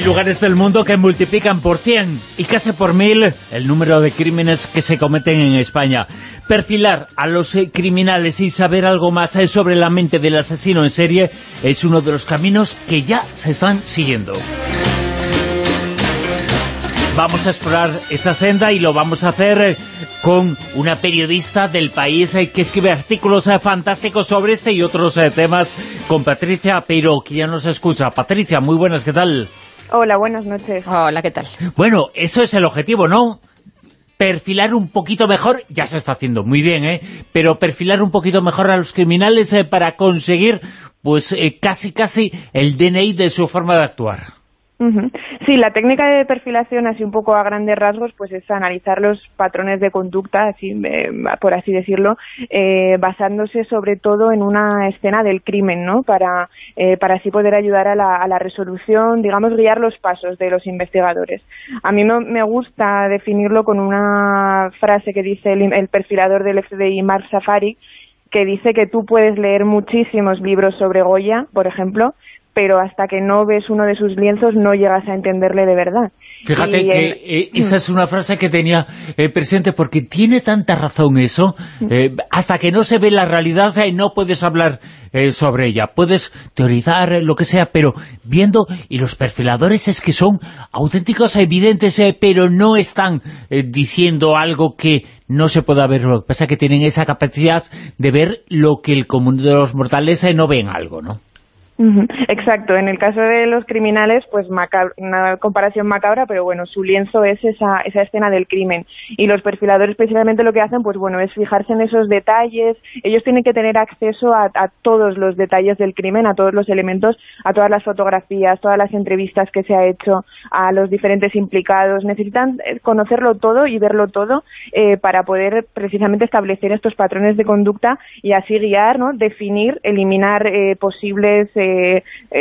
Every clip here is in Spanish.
Hay lugares del mundo que multiplican por 100 y casi por mil el número de crímenes que se cometen en España. Perfilar a los eh, criminales y saber algo más eh, sobre la mente del asesino en serie es uno de los caminos que ya se están siguiendo. Vamos a explorar esa senda y lo vamos a hacer eh, con una periodista del país que escribe artículos fantásticos sobre este y otros temas, con Patricia Pero, que ya nos escucha. Patricia, muy buenas, ¿qué tal? Hola, buenas noches. Hola, ¿qué tal? Bueno, eso es el objetivo, ¿no? perfilar un poquito mejor, ya se está haciendo muy bien, ¿eh? Pero perfilar un poquito mejor a los criminales para conseguir, pues, casi casi el DNI de su forma de actuar. Sí, la técnica de perfilación, así un poco a grandes rasgos, pues es analizar los patrones de conducta, así eh, por así decirlo, eh, basándose sobre todo en una escena del crimen, ¿no? Para, eh, para así poder ayudar a la, resolución, digamos, guiar los pasos de los investigadores. A mí no, me gusta definirlo con una frase que dice el, el perfilador del FBI, Mark Safari, que dice que tú puedes leer muchísimos libros sobre Goya, por ejemplo, pero hasta que no ves uno de sus lienzos no llegas a entenderle de verdad. Fíjate que eh, esa es una frase que tenía eh, presente, porque tiene tanta razón eso, eh, hasta que no se ve la realidad no puedes hablar sobre ella, puedes teorizar lo que sea, pero viendo, y los perfiladores es que son auténticos evidentes, pero no están diciendo algo que no se pueda ver, lo que pasa es que tienen esa capacidad de ver lo que el común de los mortales no ven algo, ¿no? Exacto, en el caso de los criminales, pues una comparación macabra, pero bueno, su lienzo es esa, esa escena del crimen. Y los perfiladores precisamente lo que hacen, pues bueno, es fijarse en esos detalles. Ellos tienen que tener acceso a, todos los detalles del crimen, a todos los elementos, a todas las fotografías, todas las entrevistas que se ha hecho, a los diferentes implicados. Necesitan eh, conocerlo todo y verlo todo eh, para poder precisamente establecer estos patrones de conducta y así guiar, ¿no? definir, eliminar eh, posibles eh,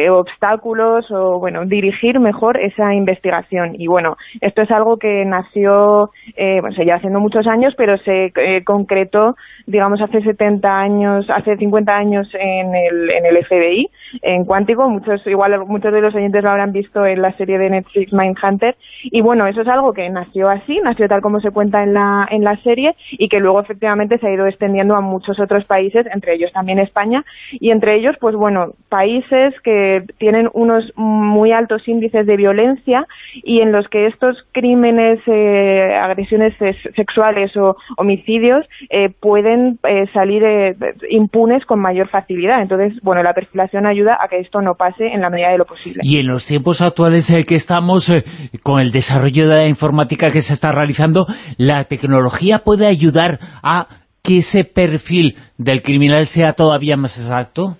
obstáculos o, bueno, dirigir mejor esa investigación. Y bueno, esto es algo que nació, eh, bueno, se lleva haciendo muchos años, pero se eh, concretó, digamos, hace 70 años, hace 50 años en el, en el FBI, en Cuántico. Muchos, igual muchos de los oyentes lo habrán visto en la serie de Netflix Mindhunter. Y bueno, eso es algo que nació así, nació tal como se cuenta en la, en la serie y que luego efectivamente se ha ido extendiendo a muchos otros países, entre ellos también España. Y entre ellos, pues bueno, países que tienen unos muy altos índices de violencia y en los que estos crímenes, eh, agresiones sexuales o homicidios eh, pueden eh, salir impunes con mayor facilidad. Entonces, bueno, la perfilación ayuda a que esto no pase en la medida de lo posible. Y en los tiempos actuales que estamos, con el desarrollo de la informática que se está realizando, la tecnología puede ayudar a que ese perfil del criminal sea todavía más exacto?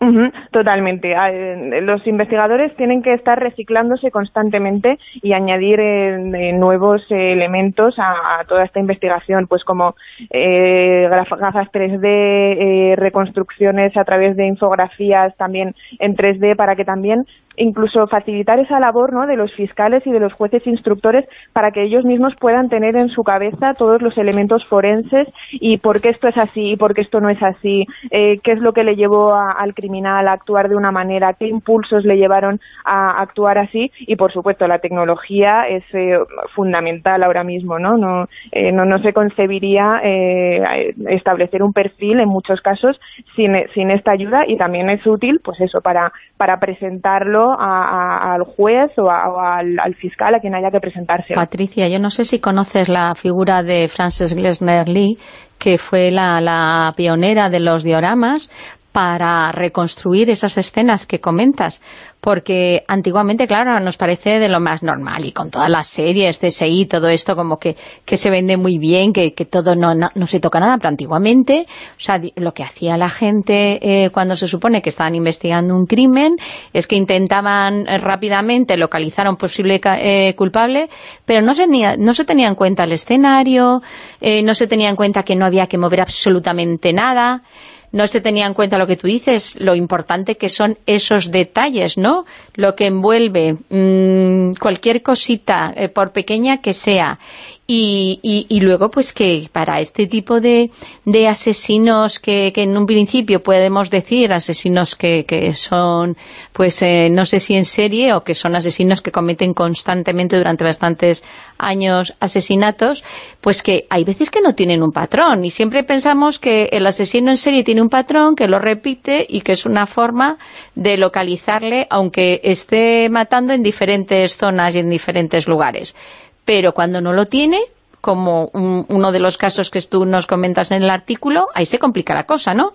Ah, eh, los investigadores tienen que estar reciclándose constantemente y añadir eh, nuevos elementos a, toda esta investigación, pues como eh, gafas 3D, reconstrucciones a través de infografías también en 3D para que también incluso facilitar esa labor ¿no? de los fiscales y de los jueces instructores para que ellos mismos puedan tener en su cabeza todos los elementos forenses y por qué esto es así y por qué esto no es así, eh, qué es lo que le llevó al criminal a actuar de una manera, qué impulsos le llevaron a actuar así y por supuesto la tecnología es eh, fundamental ahora mismo, ¿no? No, eh, no, no se concebiría establecer un perfil en muchos casos sin, sin esta ayuda y también es útil pues eso para, para presentarlo al juez o, al, fiscal a quien haya que presentarse. Patricia, yo no sé si conoces la figura de Frances Glessner Lee, que fue la, la pionera de los dioramas, para reconstruir esas escenas que comentas, porque antiguamente, claro, nos parece de lo más normal y con todas las series, CSI, todo esto como que, que se vende muy bien, que, que todo no, no, se toca nada, pero antiguamente, o sea, lo que hacía la gente eh, cuando se supone que estaban investigando un crimen es que intentaban eh, rápidamente localizar a un posible eh, culpable, pero no se, no se tenía en cuenta el escenario, no se tenía en cuenta que no había que mover absolutamente nada, no se tenía en cuenta lo que tú dices, lo importante que son esos detalles, ¿no? Lo que envuelve mm, cualquier cosita, eh, por pequeña que sea, Y, y, luego, pues que para este tipo de, de asesinos que, que, en un principio podemos decir, asesinos que, que son, pues eh, no sé si en serie o que son asesinos que cometen constantemente durante bastantes años asesinatos, pues que hay veces que no tienen un patrón. Y siempre pensamos que el asesino en serie tiene un patrón, que lo repite y que es una forma de localizarle aunque esté matando en diferentes zonas y en diferentes lugares pero cuando no lo tiene, como uno de los casos que tú nos comentas en el artículo, ahí se complica la cosa, ¿no?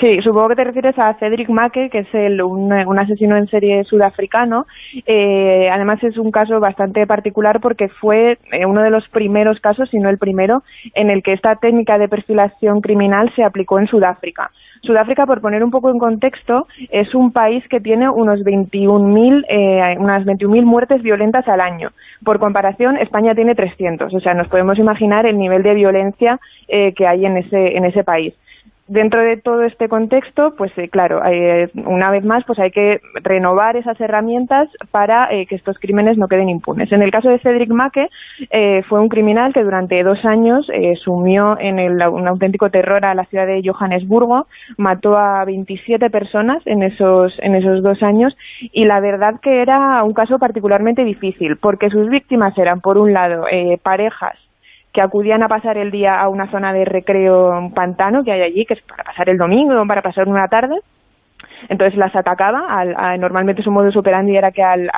sí, supongo que te refieres a Cedric Maque, que es el, un, asesino en serie sudafricano. Eh, además es un caso bastante particular porque fue eh, uno de los primeros casos, si no el primero, en el que esta técnica de perfilación criminal se aplicó en Sudáfrica. Sudáfrica, por poner un poco en contexto, es un país que tiene unos 21.000, eh, unas 21.000 muertes violentas al año. Por comparación, España tiene 300. O sea, nos podemos imaginar el nivel de violencia eh, que hay en ese, en ese país dentro de todo este contexto, pues eh, claro, eh, una vez más, pues hay que renovar esas herramientas para eh, que estos crímenes no queden impunes. En el caso de Cedric Maque, fue un criminal que durante dos años sumió en un auténtico terror a la ciudad de Johannesburgo, mató a 27 personas en esos, en esos dos años y la verdad que era un caso particularmente difícil porque sus víctimas eran, por un lado, parejas que acudían a pasar el día a una zona de recreo, un pantano que hay allí, que es para pasar el domingo, para pasar una tarde. Entonces las atacaba, al, normalmente su modus operandi era que al,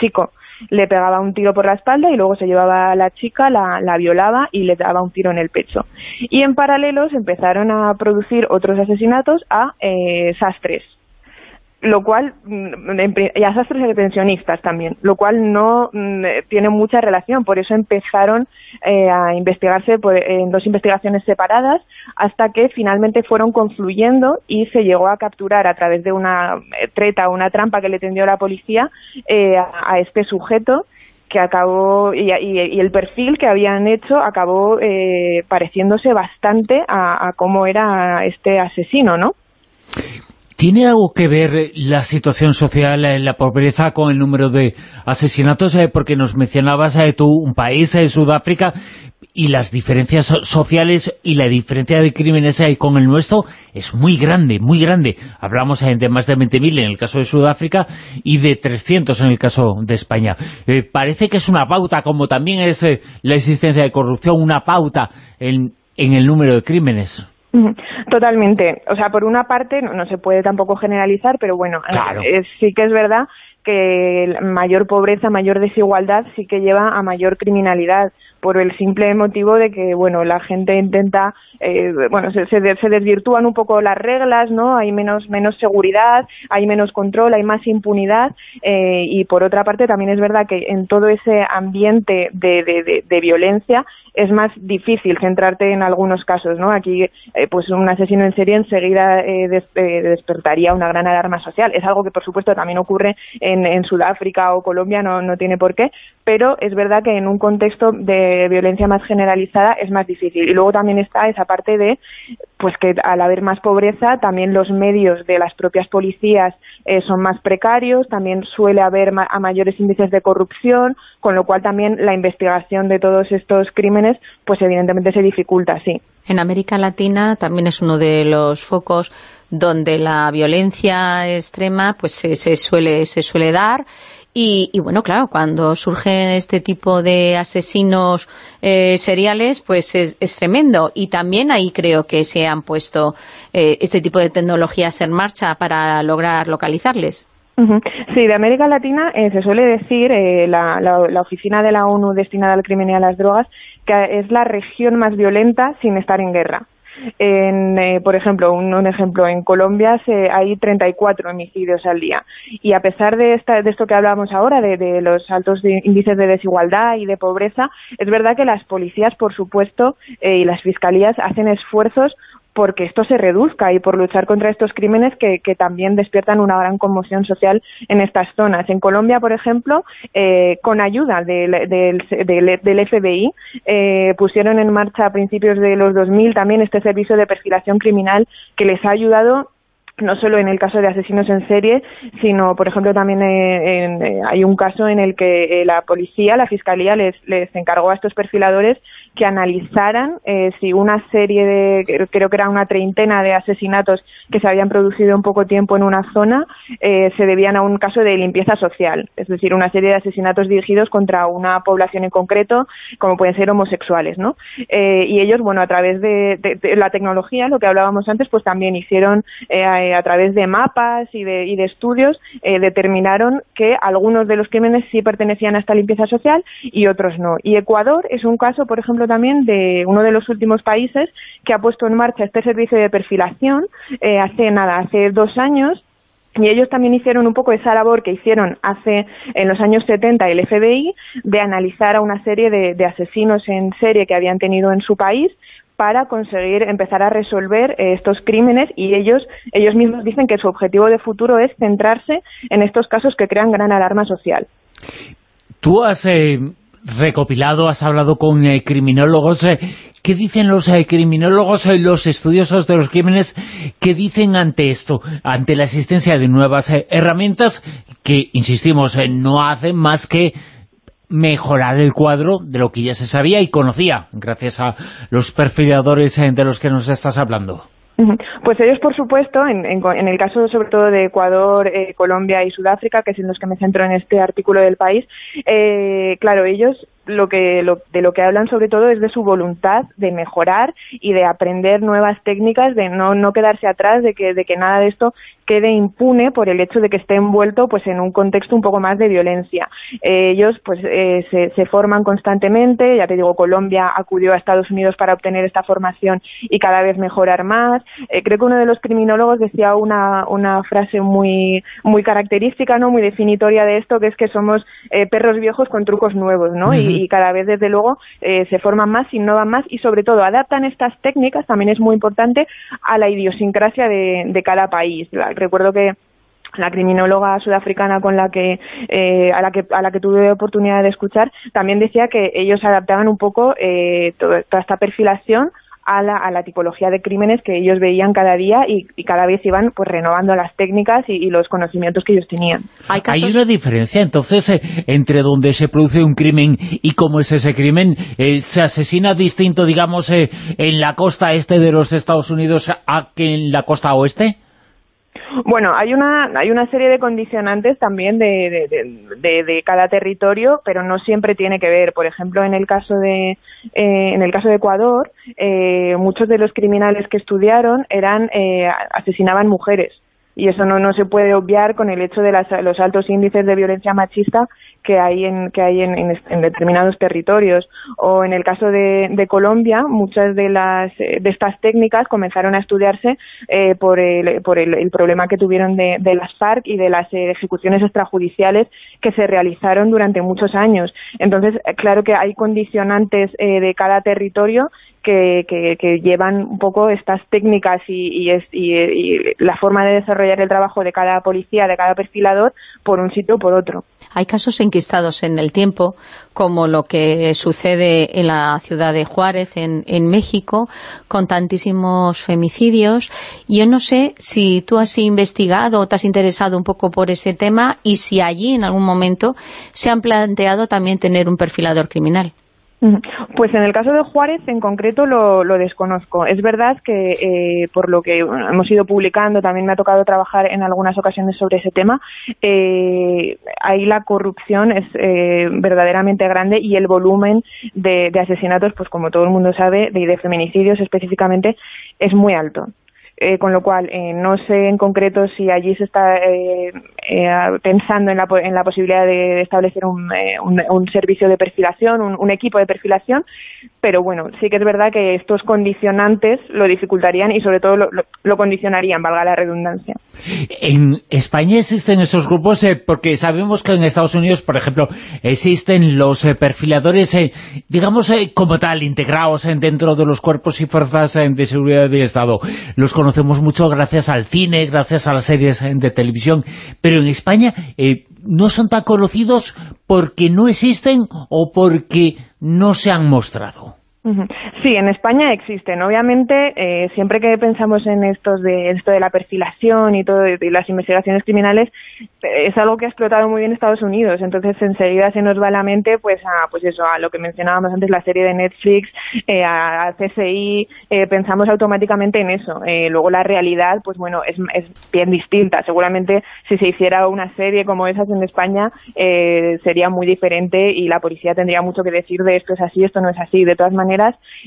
chico le pegaba un tiro por la espalda y luego se llevaba a la chica, la, violaba y le daba un tiro en el pecho. Y en paralelo se empezaron a producir otros asesinatos a eh, sastres, lo cual, mm, y a sastres de pensionistas también, lo cual no mm, tiene mucha relación, por eso empezaron eh, a investigarse en dos investigaciones separadas hasta que finalmente fueron confluyendo y se llegó a capturar a través de una eh, treta o una trampa que le tendió la policía eh, a, este sujeto que acabó y, el perfil que habían hecho acabó pareciéndose bastante a, a cómo era este asesino, ¿no? ¿Tiene algo que ver la situación social, la pobreza, con el número de asesinatos? Eh, porque nos mencionabas eh, tú un país, eh, Sudáfrica, y las diferencias sociales y la diferencia de crímenes con el nuestro es muy grande, muy grande. Hablamos de más de 20.000 en el caso de Sudáfrica y de 300 en el caso de España. parece que es una pauta, como también es la existencia de corrupción, una pauta en el número de crímenes. Totalmente. O sea, por una parte, no, se puede tampoco generalizar, pero bueno, eh, sí que es verdad que mayor pobreza, mayor desigualdad sí que lleva a mayor criminalidad por el simple motivo de que, bueno, la gente intenta, eh, bueno, se, se, desvirtúan un poco las reglas, ¿no? Hay menos, menos seguridad, hay menos control, hay más impunidad eh, y por otra parte también es verdad que en todo ese ambiente de, de, violencia es más difícil centrarte en algunos casos, ¿no? Aquí, eh, pues un asesino en serie enseguida eh, eh, despertaría una gran alarma social. Es algo que, por supuesto, también ocurre en, en Sudáfrica o Colombia, no, no tiene por qué, pero es verdad que en un contexto de violencia más generalizada es más difícil. Y luego también está esa parte de, pues que al haber más pobreza, también los medios de las propias policías son más precarios, también suele haber a mayores índices de corrupción, con lo cual también la investigación de todos estos crímenes, pues evidentemente se dificulta, sí. En América Latina también es uno de los focos donde la violencia extrema pues se, suele, se suele dar y, bueno, claro, cuando surgen este tipo de asesinos eh, seriales, pues es, tremendo. Y también ahí creo que se han puesto eh, este tipo de tecnologías en marcha para lograr localizarles. Sí, de América Latina eh, se suele decir, eh, la, la, oficina de la ONU destinada al crimen y a las drogas, que es la región más violenta sin estar en guerra. En, eh, por ejemplo, un, ejemplo, en Colombia se, hay 34 homicidios al día. Y a pesar de, esta, de esto que hablábamos ahora, de, de los altos índices de desigualdad y de pobreza, es verdad que las policías, por supuesto, y las fiscalías hacen esfuerzos porque esto se reduzca y por luchar contra estos crímenes que, también despiertan una gran conmoción social en estas zonas. En Colombia, por ejemplo, eh, con ayuda del, del, FBI, eh, pusieron en marcha a principios de los 2000 también este servicio de perfilación criminal que les ha ayudado no solo en el caso de asesinos en serie, sino, por ejemplo, también eh, hay un caso en el que la policía, la fiscalía, les, les encargó a estos perfiladores que analizaran eh, si una serie de, creo que era una treintena de asesinatos que se habían producido en poco tiempo en una zona, eh, se debían a un caso de limpieza social, es decir, una serie de asesinatos dirigidos contra una población en concreto, como pueden ser homosexuales, ¿no? Eh, y ellos, bueno, a través de, la tecnología, lo que hablábamos antes, pues también hicieron a, través de mapas y de, y de estudios, determinaron que algunos de los crímenes sí pertenecían a esta limpieza social y otros no. Y Ecuador es un caso, por ejemplo, también de uno de los últimos países que ha puesto en marcha este servicio de perfilación eh, hace nada, hace dos años y ellos también hicieron un poco esa labor que hicieron hace en los años 70 el FBI de analizar a una serie de, asesinos en serie que habían tenido en su país para conseguir empezar a resolver eh, estos crímenes y ellos ellos mismos dicen que su objetivo de futuro es centrarse en estos casos que crean gran alarma social. Tú has eh, recopilado, has hablado con eh, criminólogos. ¿Qué dicen los criminólogos y los estudiosos de los crímenes? ¿Qué dicen ante esto? Ante la existencia de nuevas herramientas que, insistimos, no hacen más que mejorar el cuadro de lo que ya se sabía y conocía, gracias a los perfiladores de los que nos estás hablando. Pues ellos, por supuesto, en, en, el caso sobre todo de Ecuador, eh, Colombia y Sudáfrica, que es en los que me centro en este artículo del país, eh, claro, ellos lo que de lo que hablan sobre todo es de su voluntad de mejorar y de aprender nuevas técnicas, de no, no quedarse atrás, de que, de que nada de esto quede impune por el hecho de que esté envuelto pues en un contexto un poco más de violencia. Eh, ellos pues eh, se, se, forman constantemente, ya te digo, Colombia acudió a Estados Unidos para obtener esta formación y cada vez mejorar más. Eh, creo que uno de los criminólogos decía una, una frase muy, muy característica, ¿no? muy definitoria de esto, que es que somos perros viejos con trucos nuevos, ¿no? y, cada vez desde luego se forman más, innovan más y sobre todo adaptan estas técnicas, también es muy importante, a la idiosincrasia de, de cada país. Recuerdo que la criminóloga sudafricana con la que, eh, a la que a la que tuve oportunidad de escuchar también decía que ellos adaptaban un poco eh, toda esta perfilación a la, a la, tipología de crímenes que ellos veían cada día y, cada vez iban pues renovando las técnicas y, los conocimientos que ellos tenían. ¿Hay, una diferencia entonces eh, entre donde se produce un crimen y cómo es ese crimen? ¿Se asesina distinto, digamos, en la costa este de los Estados Unidos a que en la costa oeste? Bueno, hay una, hay una serie de condicionantes también de, de, cada territorio, pero no siempre tiene que ver. Por ejemplo, en el caso de, eh, en el caso de Ecuador, eh, muchos de los criminales que estudiaron eran eh, asesinaban mujeres y eso no, no se puede obviar con el hecho de los altos índices de violencia machista que hay en que hay en, en, determinados territorios. O en el caso de, de, Colombia muchas de las de estas técnicas comenzaron a estudiarse eh, por el por el, problema que tuvieron de, de, las FARC y de las eh, ejecuciones extrajudiciales que se realizaron durante muchos años. Entonces claro que hay condicionantes eh, de cada territorio que, llevan un poco estas técnicas y, y, la forma de desarrollar el trabajo de cada policía, de cada perfilador, por un sitio o por otro. Hay casos enquistados en el tiempo, como lo que sucede en la ciudad de Juárez, en, en México, con tantísimos femicidios. Yo no sé si tú has investigado o te has interesado un poco por ese tema y si allí en algún momento se han planteado también tener un perfilador criminal. Pues en el caso de Juárez en concreto lo, desconozco. Es verdad que eh, por lo que hemos ido publicando, también me ha tocado trabajar en algunas ocasiones sobre ese tema, eh, ahí la corrupción es eh, verdaderamente grande y el volumen de, asesinatos, pues como todo el mundo sabe, de, de feminicidios específicamente, es muy alto. Eh, con lo cual eh, no sé en concreto si allí se está eh, pensando en la, en la posibilidad de, establecer un, un, servicio de perfilación, un, equipo de perfilación, pero bueno, sí que es verdad que estos condicionantes lo dificultarían y sobre todo lo, condicionarían, valga la redundancia. En España existen esos grupos porque sabemos que en Estados Unidos, por ejemplo, existen los perfiladores, digamos, como tal, integrados dentro de los cuerpos y fuerzas de seguridad del Estado. Los conocemos mucho gracias al cine, gracias a las series de televisión, pero en España eh, no son tan conocidos porque no existen o porque no se han mostrado. Sí, en España existen. Obviamente, eh, siempre que pensamos en estos de esto de la perfilación y todo y las investigaciones criminales, eh, es algo que ha explotado muy bien Estados Unidos. Entonces, enseguida se nos va a la mente, pues a pues eso, a lo que mencionábamos antes, la serie de Netflix, eh, a, CSI, pensamos automáticamente en eso. luego la realidad, pues bueno, es, es, bien distinta. Seguramente si se hiciera una serie como esas en España, sería muy diferente y la policía tendría mucho que decir de esto es así, esto no es así. De todas maneras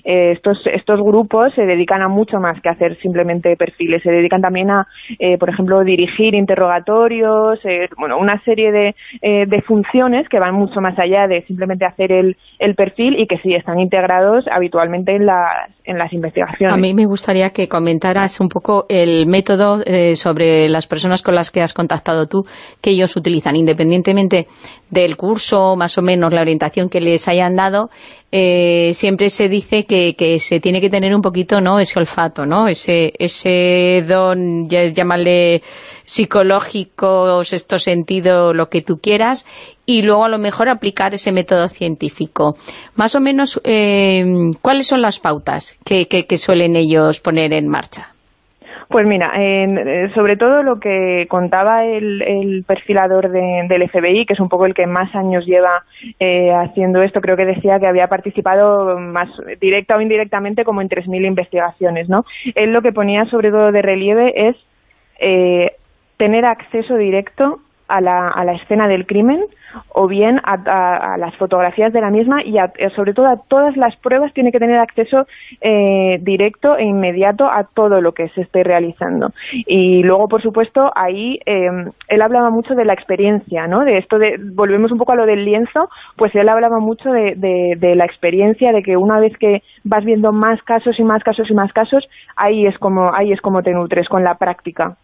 eh, estos, estos grupos se dedican a mucho más que hacer simplemente perfiles, se dedican también a, eh, por ejemplo, dirigir interrogatorios, eh, bueno, una serie de, funciones que van mucho más allá de simplemente hacer el, el perfil y que sí están integrados habitualmente en las, en las investigaciones. A mí me gustaría que comentaras un poco el método sobre las personas con las que has contactado tú, que ellos utilizan, independientemente del curso, más o menos la orientación que les hayan dado, eh, siempre se dice que, que, se tiene que tener un poquito no ese olfato, ¿no? ese, ese don, llámale psicológico, sexto sentido, lo que tú quieras, y luego a lo mejor aplicar ese método científico. Más o menos, eh, ¿cuáles son las pautas que, que suelen ellos poner en marcha? Pues mira, eh, sobre todo lo que contaba el, perfilador del FBI, que es un poco el que más años lleva eh, haciendo esto, creo que decía que había participado más directa o indirectamente como en 3.000 investigaciones, ¿no? Él lo que ponía sobre todo de relieve es eh, tener acceso directo a la, a la escena del crimen o bien a, las fotografías de la misma y sobre todo a todas las pruebas tiene que tener acceso eh, directo e inmediato a todo lo que se esté realizando. Y luego, por supuesto, ahí em, él hablaba mucho de la experiencia, ¿no? De esto de, volvemos un poco a lo del lienzo, pues él hablaba mucho de, de la experiencia, de que una vez que vas viendo más casos y más casos y más casos, ahí es como, ahí es como te nutres con la práctica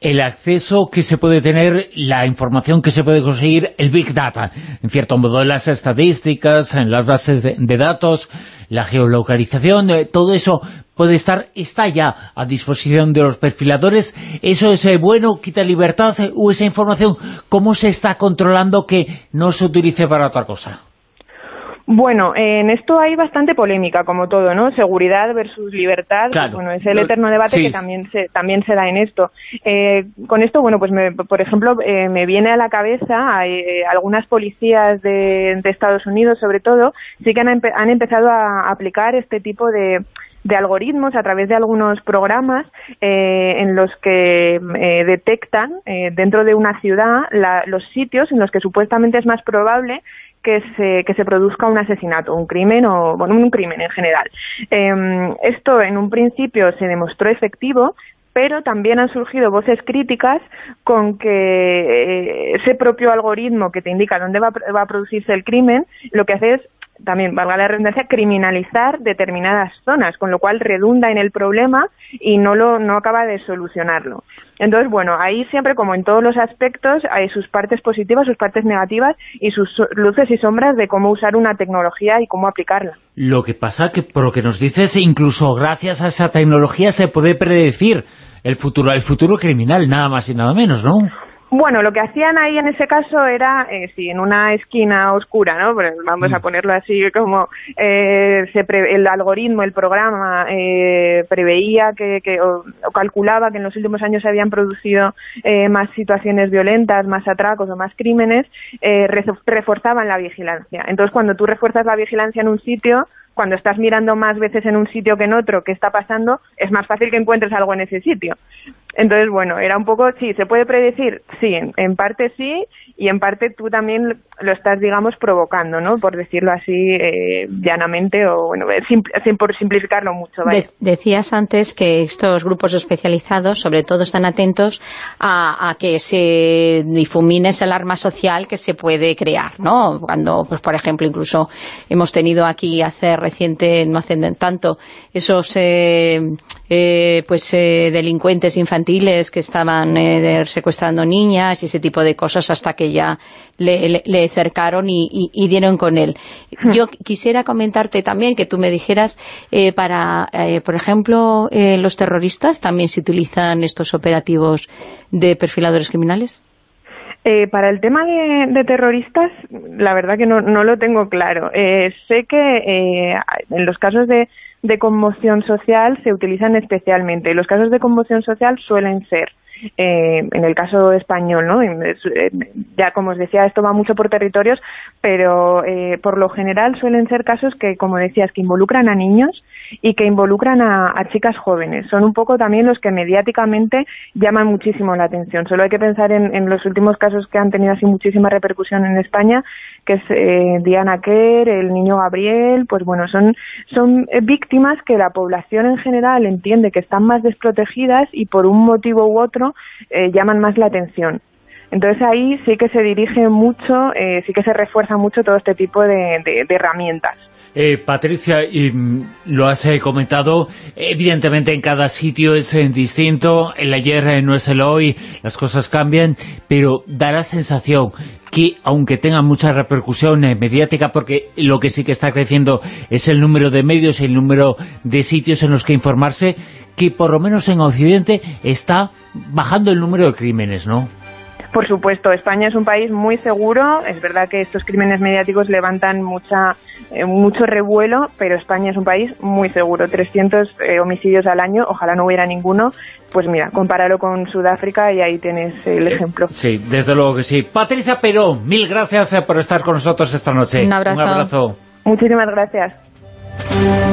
el acceso que se puede tener, la información que se puede conseguir, el Big Data, en cierto modo, las estadísticas, en las bases de, datos, la geolocalización, eh, todo eso puede estar, está ya a disposición de los perfiladores. ¿Eso es eh, bueno, quita libertad eh, o esa información, cómo se está controlando que no se utilice para otra cosa? Bueno, en esto hay bastante polémica, como todo, ¿no? Seguridad versus libertad, pues, bueno, es el eterno debate que también se, también se da en esto. Eh, con esto, bueno, pues por ejemplo, eh, me viene a la cabeza eh, algunas policías de, Estados Unidos, sobre todo, sí que han, han empezado a aplicar este tipo de, de algoritmos a través de algunos programas en los que detectan dentro de una ciudad los sitios en los que supuestamente es más probable que se, que se produzca un asesinato, un crimen o, bueno, un crimen en general. Em, esto en un principio se demostró efectivo, pero también han surgido voces críticas con que eh, ese propio algoritmo que te indica dónde va, a producirse el crimen, lo que hace es también, valga la redundancia, criminalizar determinadas zonas, con lo cual redunda en el problema y no, lo, no acaba de solucionarlo. Entonces, bueno, ahí siempre, como en todos los aspectos, hay sus partes positivas, sus partes negativas y sus luces y sombras de cómo usar una tecnología y cómo aplicarla. Lo que pasa que, por lo que nos dices, incluso gracias a esa tecnología se puede predecir el futuro, el futuro criminal, nada más y nada menos, ¿no? Bueno, lo que hacían ahí en ese caso era, eh, sí, en una esquina oscura, ¿no? Pues vamos a mm. ponerlo así como eh, se el algoritmo, el programa eh, preveía que, que o, calculaba que en los últimos años se habían producido eh, más situaciones violentas, más atracos o más crímenes, eh, reforzaban la vigilancia. Entonces, cuando tú refuerzas la vigilancia en un sitio, cuando estás mirando más veces en un sitio que en otro qué está pasando, es más fácil que encuentres algo en ese sitio. Entonces, bueno, era un poco, sí, ¿se puede predecir? Sí, en, parte sí, y en parte tú también lo estás, digamos, provocando, ¿no? Por decirlo así eh, llanamente, o bueno, por simplificarlo mucho. decías antes que estos grupos especializados, sobre todo, están atentos a, que se difumine esa alarma social que se puede crear, ¿no? Cuando, pues por ejemplo, incluso hemos tenido aquí hace reciente, no hace tanto, esos eh, eh, pues delincuentes infantiles que estaban eh, secuestrando niñas y ese tipo de cosas hasta que ya le, le, cercaron y, dieron con él. Hmm. Yo quisiera comentarte también que tú me dijeras eh, para, eh, por ejemplo, los terroristas también se utilizan estos operativos de perfiladores criminales. Eh, para el tema de, terroristas, la verdad que no, lo tengo claro. Eh, sé que eh, en los casos de, de conmoción social se utilizan especialmente. Los casos de conmoción social suelen ser eh, en el caso español, ¿no? Ya como os decía, esto va mucho por territorios, pero eh, por lo general suelen ser casos que, como decías, que involucran a niños y que involucran a, chicas jóvenes. Son un poco también los que mediáticamente llaman muchísimo la atención. Solo hay que pensar en, los últimos casos que han tenido así muchísima repercusión en España, que es eh, Diana Kerr, el niño Gabriel, pues bueno, son, son víctimas que la población en general entiende que están más desprotegidas y por un motivo u otro eh, llaman más la atención. Entonces ahí sí que se dirige mucho, eh, sí que se refuerza mucho todo este tipo de herramientas. Eh, Patricia, y, mm, lo has eh, comentado, evidentemente en cada sitio es eh, distinto, el ayer no es el hoy, las cosas cambian, pero da la sensación que aunque tenga mucha repercusión mediática, porque lo que sí que está creciendo es el número de medios y el número de sitios en los que informarse, que por lo menos en Occidente está bajando el número de crímenes, ¿no? Por supuesto, España es un país muy seguro. Es verdad que estos crímenes mediáticos levantan mucha, eh, mucho revuelo, pero España es un país muy seguro. 300 eh, homicidios al año, ojalá no hubiera ninguno. Pues mira, compáralo con Sudáfrica y ahí tienes el ejemplo. Sí, desde luego que sí. Patricia Perón, mil gracias eh, por estar con nosotros esta noche. Un abrazo. Un abrazo. Muchísimas gracias.